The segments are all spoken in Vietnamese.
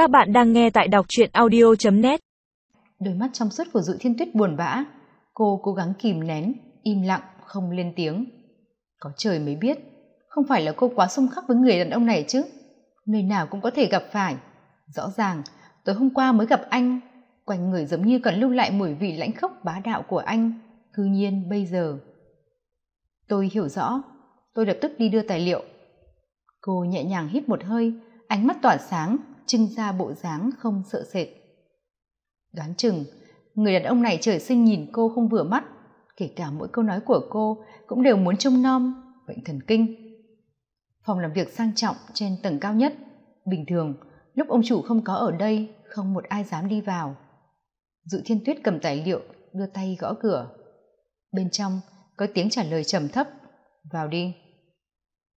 Các bạn đang nghe tại đọc truyện audio.net Đôi mắt trong suốt của Dụ Thiên Tuyết buồn bã. Cô cố gắng kìm nén, im lặng, không lên tiếng. Có trời mới biết, không phải là cô quá xung khắc với người đàn ông này chứ. Nơi nào cũng có thể gặp phải. Rõ ràng, tối hôm qua mới gặp anh, quanh người giống như còn lưu lại mùi vị lãnh khốc bá đạo của anh. Cứ nhiên bây giờ. Tôi hiểu rõ, tôi lập tức đi đưa tài liệu. Cô nhẹ nhàng hít một hơi, ánh mắt tỏa sáng, trưng ra bộ dáng không sợ sệt. Đoán chừng, người đàn ông này trời sinh nhìn cô không vừa mắt, kể cả mỗi câu nói của cô cũng đều muốn trông nom, bệnh thần kinh. Phòng làm việc sang trọng trên tầng cao nhất, bình thường, lúc ông chủ không có ở đây, không một ai dám đi vào. Dự thiên tuyết cầm tài liệu, đưa tay gõ cửa. Bên trong, có tiếng trả lời trầm thấp, vào đi.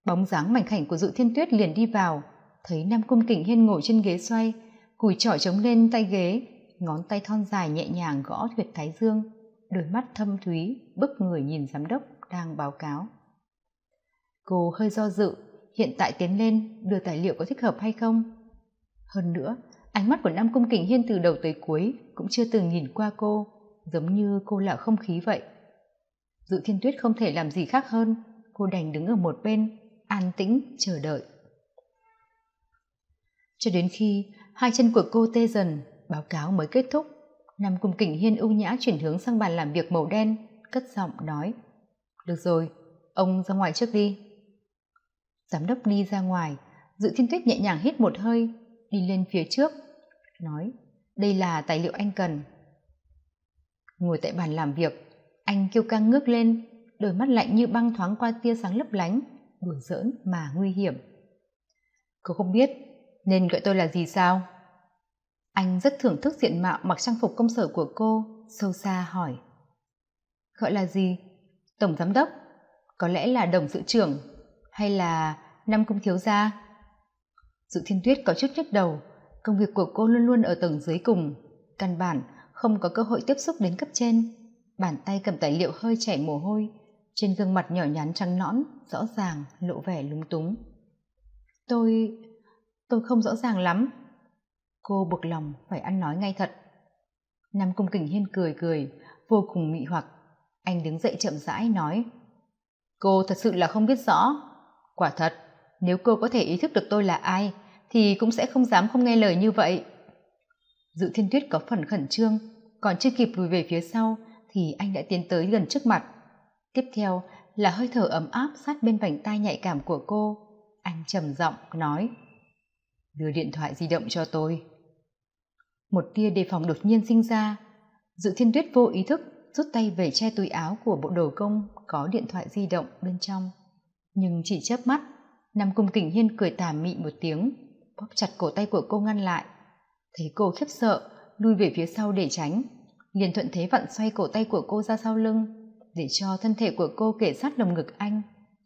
Bóng dáng mảnh khảnh của dự thiên tuyết liền đi vào thấy nam cung kình hiên ngồi trên ghế xoay, cùi trỏ trống lên tay ghế, ngón tay thon dài nhẹ nhàng gõ huyệt thái dương, đôi mắt thâm thúy, bức người nhìn giám đốc đang báo cáo. Cô hơi do dự, hiện tại tiến lên, đưa tài liệu có thích hợp hay không? Hơn nữa, ánh mắt của nam cung kình hiên từ đầu tới cuối cũng chưa từng nhìn qua cô, giống như cô là không khí vậy. Dự thiên tuyết không thể làm gì khác hơn, cô đành đứng ở một bên, an tĩnh chờ đợi cho đến khi hai chân của cô tê dần, báo cáo mới kết thúc, nằm cùng kình hiên ưu nhã chuyển hướng sang bàn làm việc màu đen, cất giọng nói, được rồi, ông ra ngoài trước đi. Giám đốc đi ra ngoài, dự thiên tuyết nhẹ nhàng hít một hơi, đi lên phía trước, nói, đây là tài liệu anh cần. Ngồi tại bàn làm việc, anh kêu căng ngước lên, đôi mắt lạnh như băng thoáng qua tia sáng lấp lánh, đùa giỡn mà nguy hiểm. Cô không biết nên gọi tôi là gì sao? Anh rất thưởng thức diện mạo mặc trang phục công sở của cô, sâu xa hỏi. Gọi là gì? Tổng giám đốc. Có lẽ là đồng sự trưởng, hay là năm công thiếu gia? Dự thiên tuyết có chút nhức đầu. Công việc của cô luôn luôn ở tầng dưới cùng. Căn bản không có cơ hội tiếp xúc đến cấp trên. Bàn tay cầm tài liệu hơi chảy mồ hôi. Trên gương mặt nhỏ nhắn trắng nõn, rõ ràng, lộ vẻ lúng túng. Tôi tôi không rõ ràng lắm. Cô buộc lòng phải ăn nói ngay thật. Nam cung kình hiên cười cười, vô cùng mị hoặc. Anh đứng dậy chậm rãi nói, cô thật sự là không biết rõ. Quả thật, nếu cô có thể ý thức được tôi là ai, thì cũng sẽ không dám không nghe lời như vậy. Dự thiên tuyết có phần khẩn trương, còn chưa kịp lùi về phía sau thì anh đã tiến tới gần trước mặt. Tiếp theo là hơi thở ấm áp sát bên vành tai nhạy cảm của cô. Anh trầm giọng nói đưa điện thoại di động cho tôi. Một tia đề phòng đột nhiên sinh ra. Dự thiên tuyết vô ý thức rút tay về che túi áo của bộ đồ công có điện thoại di động bên trong. Nhưng chỉ chớp mắt nằm cùng kình hiên cười tà mị một tiếng, bóp chặt cổ tay của cô ngăn lại. Thấy cô khiếp sợ, lui về phía sau để tránh, liền thuận thế vặn xoay cổ tay của cô ra sau lưng, để cho thân thể của cô kể sát lồng ngực anh.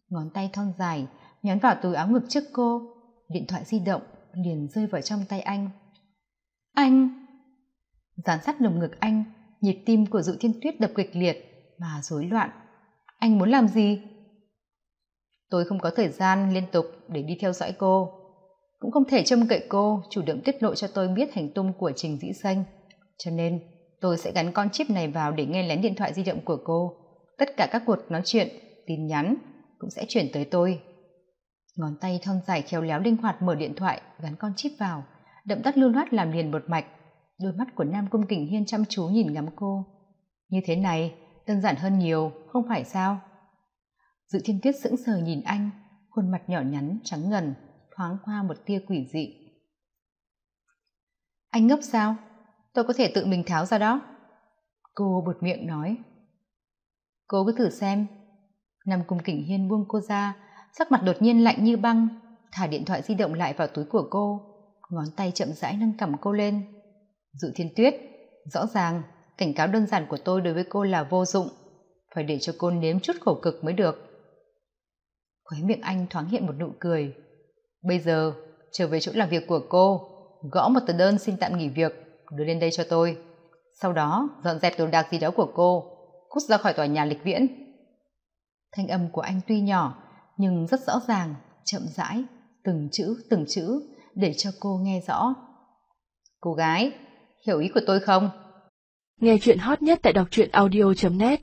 Ngón tay thon dài, nhón vào túi áo ngực trước cô, điện thoại di động liền rơi vào trong tay anh. Anh! Dán sát lồng ngực anh, nhịp tim của dụ thiên tuyết đập kịch liệt mà rối loạn. Anh muốn làm gì? Tôi không có thời gian liên tục để đi theo dõi cô. Cũng không thể trông cậy cô, chủ động tiết lộ cho tôi biết hành tung của trình dĩ xanh. Cho nên, tôi sẽ gắn con chip này vào để nghe lén điện thoại di động của cô. Tất cả các cuộc nói chuyện, tin nhắn cũng sẽ chuyển tới tôi ngón tay thon dài khéo léo linh hoạt mở điện thoại, gắn con chip vào. Động tác lưu loát làm liền một mạch. Đôi mắt của nam cung kình hiên chăm chú nhìn ngắm cô. Như thế này, đơn giản hơn nhiều, không phải sao? Dự thiên tuyết sững sờ nhìn anh, khuôn mặt nhỏ nhắn, trắng ngần, thoáng qua một tia quỷ dị. Anh ngốc sao? Tôi có thể tự mình tháo ra đó. Cô bột miệng nói. Cô cứ thử xem. Nam cung kình hiên buông cô ra sắc mặt đột nhiên lạnh như băng. Thả điện thoại di động lại vào túi của cô. Ngón tay chậm rãi nâng cầm cô lên. Dự thiên tuyết, rõ ràng, cảnh cáo đơn giản của tôi đối với cô là vô dụng. Phải để cho cô nếm chút khổ cực mới được. Khóe miệng anh thoáng hiện một nụ cười. Bây giờ, trở về chỗ làm việc của cô. Gõ một tờ đơn xin tạm nghỉ việc. Đưa lên đây cho tôi. Sau đó, dọn dẹp đồ đạc gì đó của cô. Cút ra khỏi tòa nhà lịch viễn. Thanh âm của anh tuy nhỏ nhưng rất rõ ràng, chậm rãi, từng chữ từng chữ, để cho cô nghe rõ. Cô gái, hiểu ý của tôi không? Nghe chuyện hot nhất tại đọc truyện audio net.